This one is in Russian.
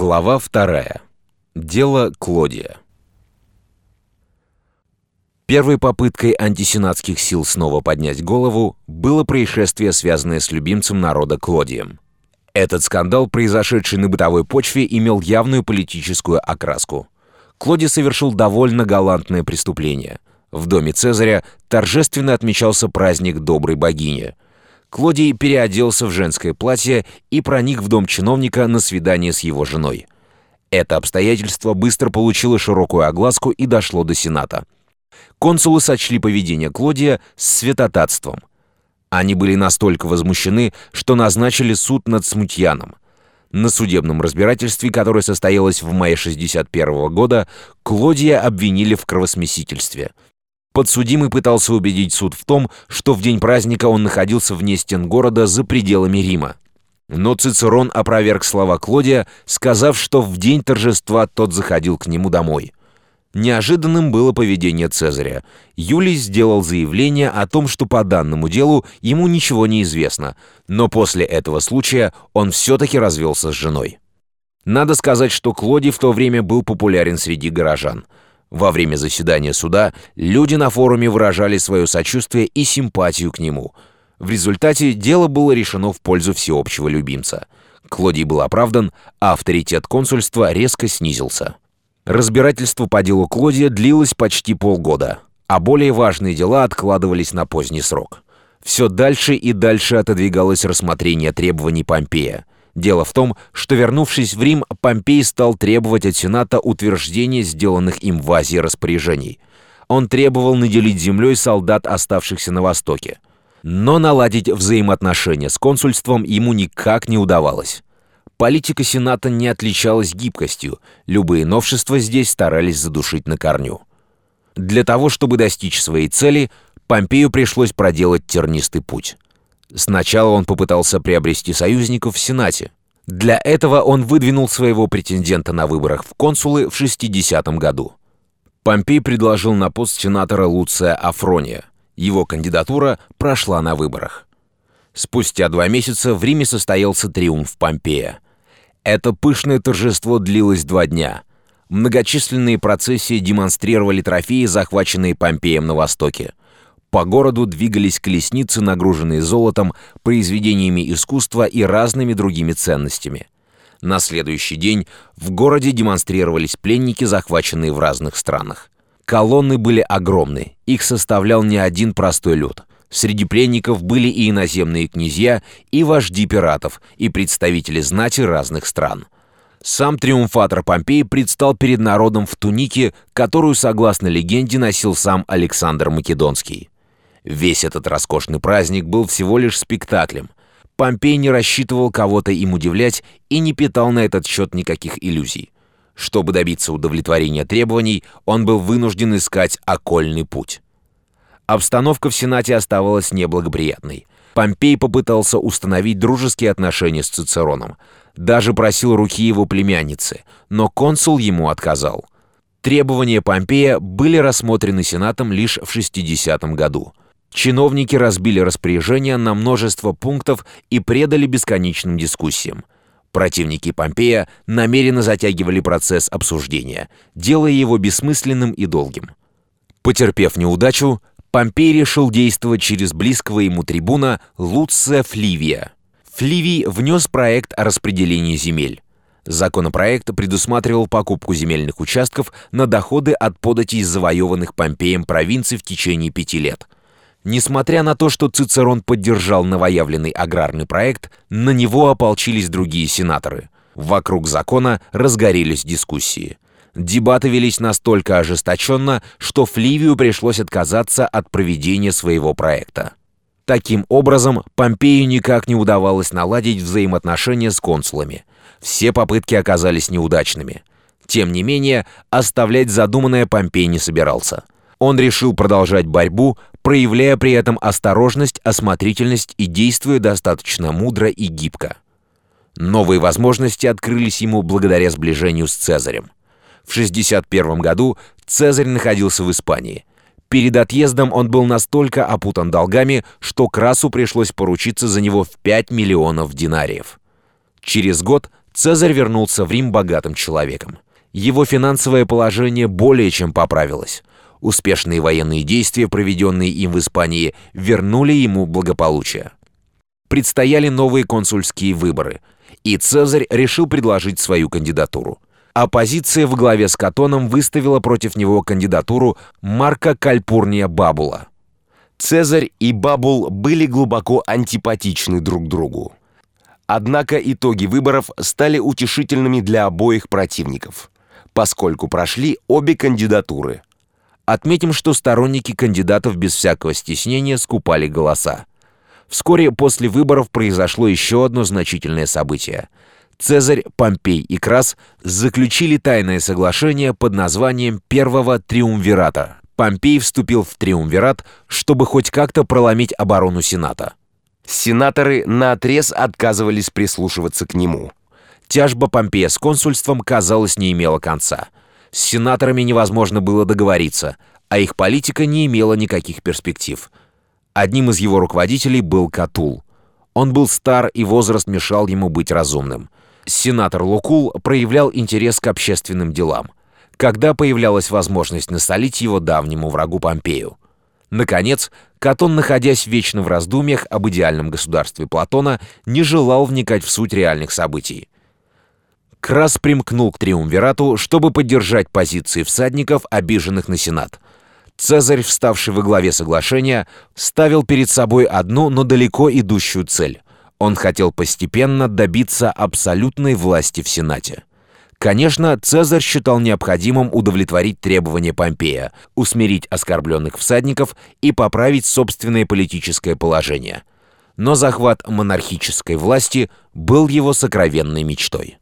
Глава вторая. Дело Клодия. Первой попыткой антисенатских сил снова поднять голову было происшествие, связанное с любимцем народа Клодием. Этот скандал, произошедший на бытовой почве, имел явную политическую окраску. Клоди совершил довольно галантное преступление. В доме Цезаря торжественно отмечался праздник доброй богини. Клодий переоделся в женское платье и проник в дом чиновника на свидание с его женой. Это обстоятельство быстро получило широкую огласку и дошло до Сената. Консулы сочли поведение Клодия святотатством. Они были настолько возмущены, что назначили суд над Смутьяном. На судебном разбирательстве, которое состоялось в мае 61 года, Клодия обвинили в кровосмесительстве. Подсудимый пытался убедить суд в том, что в день праздника он находился вне стен города за пределами Рима. Но Цицерон опроверг слова Клодия, сказав, что в день торжества тот заходил к нему домой. Неожиданным было поведение Цезаря. Юлий сделал заявление о том, что по данному делу ему ничего не известно, но после этого случая он все-таки развелся с женой. Надо сказать, что Клодий в то время был популярен среди горожан. Во время заседания суда люди на форуме выражали свое сочувствие и симпатию к нему – в результате дело было решено в пользу всеобщего любимца. Клодий был оправдан, а авторитет консульства резко снизился. Разбирательство по делу Клодия длилось почти полгода, а более важные дела откладывались на поздний срок. Все дальше и дальше отодвигалось рассмотрение требований Помпея. Дело в том, что, вернувшись в Рим, Помпей стал требовать от Сената утверждения сделанных им в Азии распоряжений. Он требовал наделить землей солдат, оставшихся на Востоке. Но наладить взаимоотношения с консульством ему никак не удавалось. Политика Сената не отличалась гибкостью, любые новшества здесь старались задушить на корню. Для того, чтобы достичь своей цели, Помпею пришлось проделать тернистый путь. Сначала он попытался приобрести союзников в Сенате. Для этого он выдвинул своего претендента на выборах в консулы в 60 году. Помпей предложил на пост сенатора Луция Афрония. Его кандидатура прошла на выборах. Спустя два месяца в Риме состоялся триумф Помпея. Это пышное торжество длилось два дня. Многочисленные процессии демонстрировали трофеи, захваченные Помпеем на Востоке. По городу двигались колесницы, нагруженные золотом, произведениями искусства и разными другими ценностями. На следующий день в городе демонстрировались пленники, захваченные в разных странах. Колонны были огромны, их составлял не один простой люд. Среди пленников были и иноземные князья, и вожди пиратов, и представители знати разных стран. Сам триумфатор Помпей предстал перед народом в тунике, которую, согласно легенде, носил сам Александр Македонский. Весь этот роскошный праздник был всего лишь спектаклем. Помпей не рассчитывал кого-то им удивлять и не питал на этот счет никаких иллюзий. Чтобы добиться удовлетворения требований, он был вынужден искать окольный путь. Обстановка в Сенате оставалась неблагоприятной. Помпей попытался установить дружеские отношения с Цицероном. Даже просил руки его племянницы, но консул ему отказал. Требования Помпея были рассмотрены Сенатом лишь в 60 году. Чиновники разбили распоряжение на множество пунктов и предали бесконечным дискуссиям. Противники Помпея намеренно затягивали процесс обсуждения, делая его бессмысленным и долгим. Потерпев неудачу, Помпей решил действовать через близкого ему трибуна Луция Фливия. Фливий внес проект о распределении земель. Законопроект предусматривал покупку земельных участков на доходы от податей завоеванных Помпеем провинций в течение пяти лет – Несмотря на то, что Цицерон поддержал новоявленный аграрный проект, на него ополчились другие сенаторы. Вокруг закона разгорелись дискуссии. Дебаты велись настолько ожесточенно, что Фливию пришлось отказаться от проведения своего проекта. Таким образом, Помпею никак не удавалось наладить взаимоотношения с консулами. Все попытки оказались неудачными. Тем не менее, оставлять задуманное Помпей не собирался – он решил продолжать борьбу, проявляя при этом осторожность, осмотрительность и действуя достаточно мудро и гибко. Новые возможности открылись ему благодаря сближению с Цезарем. В 61 году Цезарь находился в Испании. Перед отъездом он был настолько опутан долгами, что Красу пришлось поручиться за него в 5 миллионов динариев. Через год Цезарь вернулся в Рим богатым человеком. Его финансовое положение более чем поправилось. Успешные военные действия, проведенные им в Испании, вернули ему благополучие. Предстояли новые консульские выборы, и Цезарь решил предложить свою кандидатуру. Оппозиция в главе с Катоном выставила против него кандидатуру Марка Кальпурния Бабула. Цезарь и Бабул были глубоко антипатичны друг другу. Однако итоги выборов стали утешительными для обоих противников, поскольку прошли обе кандидатуры. Отметим, что сторонники кандидатов без всякого стеснения скупали голоса. Вскоре после выборов произошло еще одно значительное событие. Цезарь, Помпей и Крас заключили тайное соглашение под названием Первого Триумвирата. Помпей вступил в Триумвират, чтобы хоть как-то проломить оборону Сената. Сенаторы наотрез отказывались прислушиваться к нему. Тяжба Помпея с консульством, казалось, не имела конца. С сенаторами невозможно было договориться, а их политика не имела никаких перспектив. Одним из его руководителей был Катул. Он был стар, и возраст мешал ему быть разумным. Сенатор Лукул проявлял интерес к общественным делам. Когда появлялась возможность насолить его давнему врагу Помпею. Наконец, Катон, находясь вечно в раздумьях об идеальном государстве Платона, не желал вникать в суть реальных событий. Крас примкнул к Триумвирату, чтобы поддержать позиции всадников, обиженных на Сенат. Цезарь, вставший во главе соглашения, ставил перед собой одну, но далеко идущую цель. Он хотел постепенно добиться абсолютной власти в Сенате. Конечно, Цезарь считал необходимым удовлетворить требования Помпея, усмирить оскорбленных всадников и поправить собственное политическое положение. Но захват монархической власти был его сокровенной мечтой.